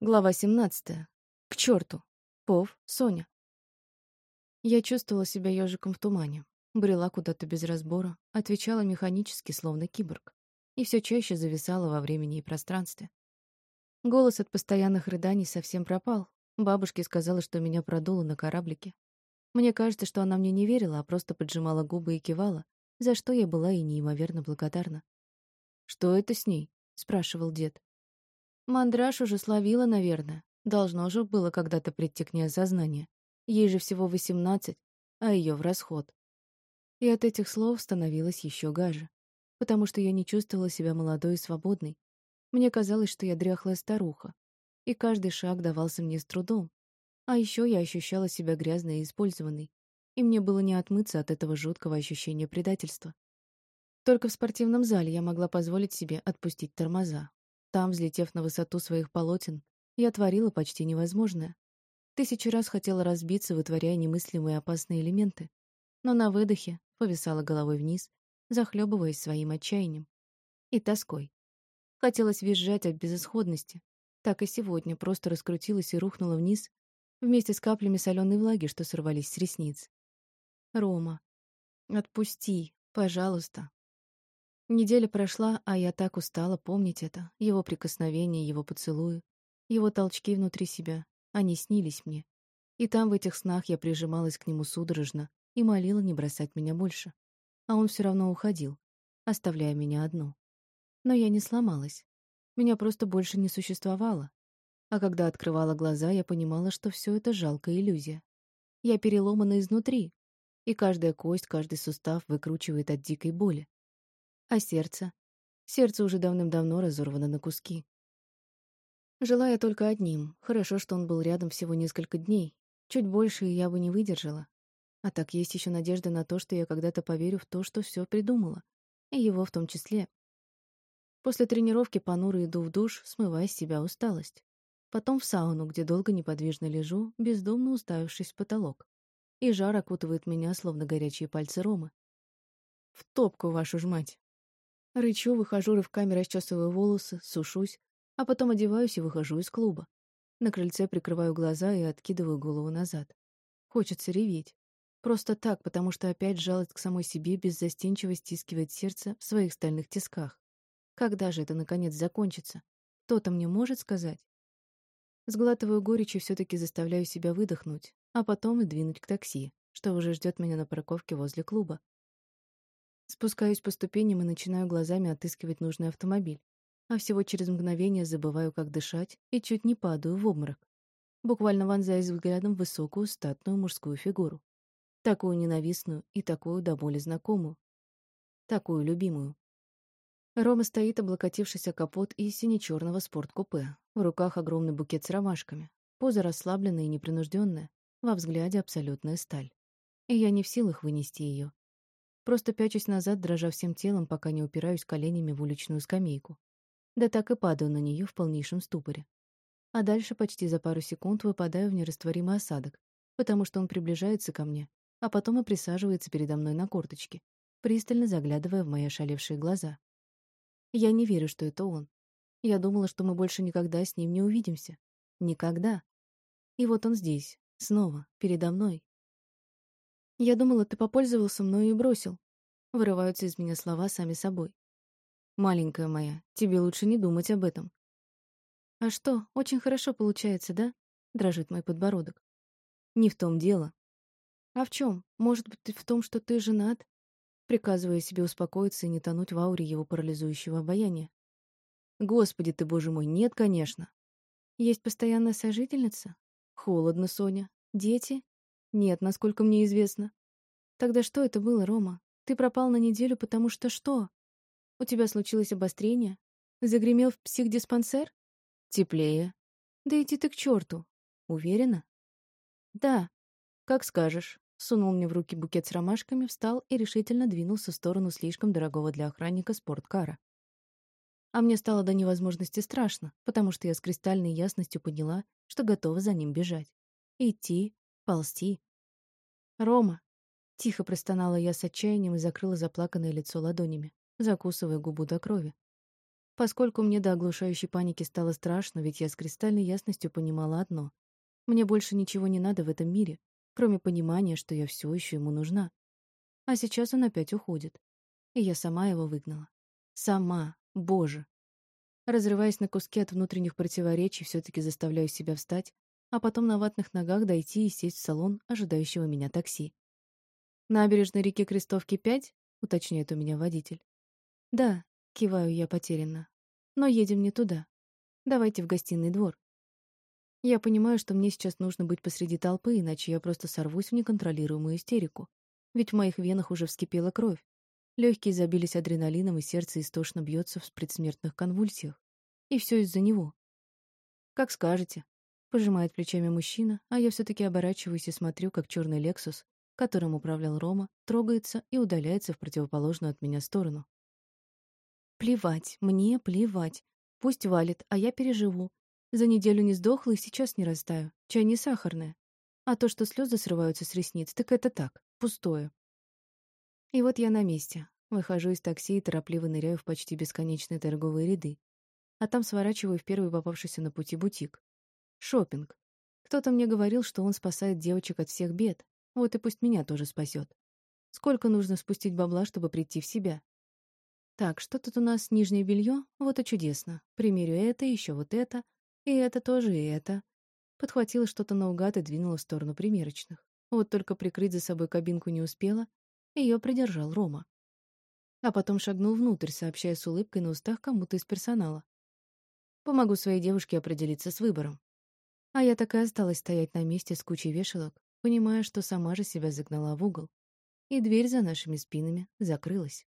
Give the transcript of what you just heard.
Глава 17. К черту. Пов, Соня. Я чувствовала себя ежиком в тумане. Брела куда-то без разбора, отвечала механически, словно киборг. И все чаще зависала во времени и пространстве. Голос от постоянных рыданий совсем пропал. Бабушке сказала, что меня продуло на кораблике. Мне кажется, что она мне не верила, а просто поджимала губы и кивала, за что я была и неимоверно благодарна. «Что это с ней?» — спрашивал дед. Мандраж уже словила, наверное. Должно же было когда-то прийти к ней осознание. Ей же всего восемнадцать, а ее в расход. И от этих слов становилось еще гаже, потому что я не чувствовала себя молодой и свободной. Мне казалось, что я дряхлая старуха, и каждый шаг давался мне с трудом. А еще я ощущала себя грязной и использованной, и мне было не отмыться от этого жуткого ощущения предательства. Только в спортивном зале я могла позволить себе отпустить тормоза, там, взлетев на высоту своих полотен, я творила почти невозможное. Тысячу раз хотела разбиться, вытворяя немыслимые опасные элементы. Но на выдохе повисала головой вниз, захлебываясь своим отчаянием. И тоской. Хотелось визжать от безысходности. Так и сегодня просто раскрутилась и рухнула вниз вместе с каплями соленой влаги, что сорвались с ресниц. «Рома, отпусти, пожалуйста», Неделя прошла, а я так устала помнить это. Его прикосновения, его поцелуи, его толчки внутри себя. Они снились мне. И там, в этих снах, я прижималась к нему судорожно и молила не бросать меня больше. А он все равно уходил, оставляя меня одну. Но я не сломалась. Меня просто больше не существовало. А когда открывала глаза, я понимала, что все это жалкая иллюзия. Я переломана изнутри, и каждая кость, каждый сустав выкручивает от дикой боли. А сердце? Сердце уже давным-давно разорвано на куски. Жила я только одним. Хорошо, что он был рядом всего несколько дней. Чуть больше я бы не выдержала. А так есть еще надежда на то, что я когда-то поверю в то, что все придумала. И его в том числе. После тренировки понуро иду в душ, смывая с себя усталость. Потом в сауну, где долго неподвижно лежу, бездумно уставившись в потолок. И жар окутывает меня, словно горячие пальцы Ромы. В топку, вашу ж мать! Рычу, выхожу рывками, расчесываю волосы, сушусь, а потом одеваюсь и выхожу из клуба. На крыльце прикрываю глаза и откидываю голову назад. Хочется реветь. Просто так, потому что опять жалость к самой себе беззастенчиво стискивает сердце в своих стальных тисках. Когда же это, наконец, закончится? Кто-то мне может сказать? Сглатываю горечь и все-таки заставляю себя выдохнуть, а потом и двинуть к такси, что уже ждет меня на парковке возле клуба. Спускаюсь по ступеням и начинаю глазами отыскивать нужный автомобиль. А всего через мгновение забываю, как дышать, и чуть не падаю в обморок. Буквально вонзаясь взглядом в высокую, статную мужскую фигуру. Такую ненавистную и такую до боли знакомую. Такую любимую. Рома стоит, облокотившись о капот из сине-черного спорткупе. В руках огромный букет с ромашками. Поза расслабленная и непринужденная. Во взгляде абсолютная сталь. И я не в силах вынести ее. Просто пячусь назад, дрожа всем телом, пока не упираюсь коленями в уличную скамейку. Да так и падаю на нее в полнейшем ступоре. А дальше почти за пару секунд выпадаю в нерастворимый осадок, потому что он приближается ко мне, а потом и присаживается передо мной на корточке, пристально заглядывая в мои ошалевшие глаза. Я не верю, что это он. Я думала, что мы больше никогда с ним не увидимся. Никогда. И вот он здесь, снова, передо мной, я думала, ты попользовался мною и бросил. Вырываются из меня слова сами собой. Маленькая моя, тебе лучше не думать об этом. А что, очень хорошо получается, да? Дрожит мой подбородок. Не в том дело. А в чем? Может быть, в том, что ты женат? Приказывая себе успокоиться и не тонуть в ауре его парализующего обаяния. Господи ты, боже мой, нет, конечно. Есть постоянная сожительница? Холодно, Соня. Дети? Нет, насколько мне известно. Тогда что это было, Рома? Ты пропал на неделю, потому что что? У тебя случилось обострение? Загремел в психдиспансер? Теплее. Да иди ты к черту. Уверена? Да. Как скажешь. Сунул мне в руки букет с ромашками, встал и решительно двинулся в сторону слишком дорогого для охранника спорткара. А мне стало до невозможности страшно, потому что я с кристальной ясностью поняла, что готова за ним бежать. Идти, ползти. «Рома!» — тихо простонала я с отчаянием и закрыла заплаканное лицо ладонями, закусывая губу до крови. Поскольку мне до оглушающей паники стало страшно, ведь я с кристальной ясностью понимала одно. Мне больше ничего не надо в этом мире, кроме понимания, что я все еще ему нужна. А сейчас он опять уходит. И я сама его выгнала. Сама. Боже. Разрываясь на куски от внутренних противоречий, все таки заставляю себя встать, а потом на ватных ногах дойти и сесть в салон ожидающего меня такси. «Набережной реки Крестовки 5?» — уточняет у меня водитель. «Да», — киваю я потерянно. «Но едем не туда. Давайте в гостиный двор». Я понимаю, что мне сейчас нужно быть посреди толпы, иначе я просто сорвусь в неконтролируемую истерику. Ведь в моих венах уже вскипела кровь. Легкие забились адреналином, и сердце истошно бьется в предсмертных конвульсиях. И все из-за него. «Как скажете», — пожимает плечами мужчина, а я все-таки оборачиваюсь и смотрю, как черный «Лексус», которым управлял Рома, трогается и удаляется в противоположную от меня сторону. Плевать, мне плевать. Пусть валит, а я переживу. За неделю не сдохла и сейчас не растаю. Чай не сахарная. А то, что слезы срываются с ресниц, так это так, пустое. И вот я на месте. Выхожу из такси и торопливо ныряю в почти бесконечные торговые ряды. А там сворачиваю в первый попавшийся на пути бутик. Шопинг. Кто-то мне говорил, что он спасает девочек от всех бед. Вот и пусть меня тоже спасет. Сколько нужно спустить бабла, чтобы прийти в себя? Так, что тут у нас нижнее белье? Вот и чудесно. Примерю это, еще вот это, и это тоже, и это. Подхватила что-то наугад и двинула в сторону примерочных. Вот только прикрыть за собой кабинку не успела, ее придержал Рома. А потом шагнул внутрь, сообщая с улыбкой на устах кому-то из персонала. Помогу своей девушке определиться с выбором. А я так и осталась стоять на месте с кучей вешалок, понимая, что сама же себя загнала в угол. И дверь за нашими спинами закрылась.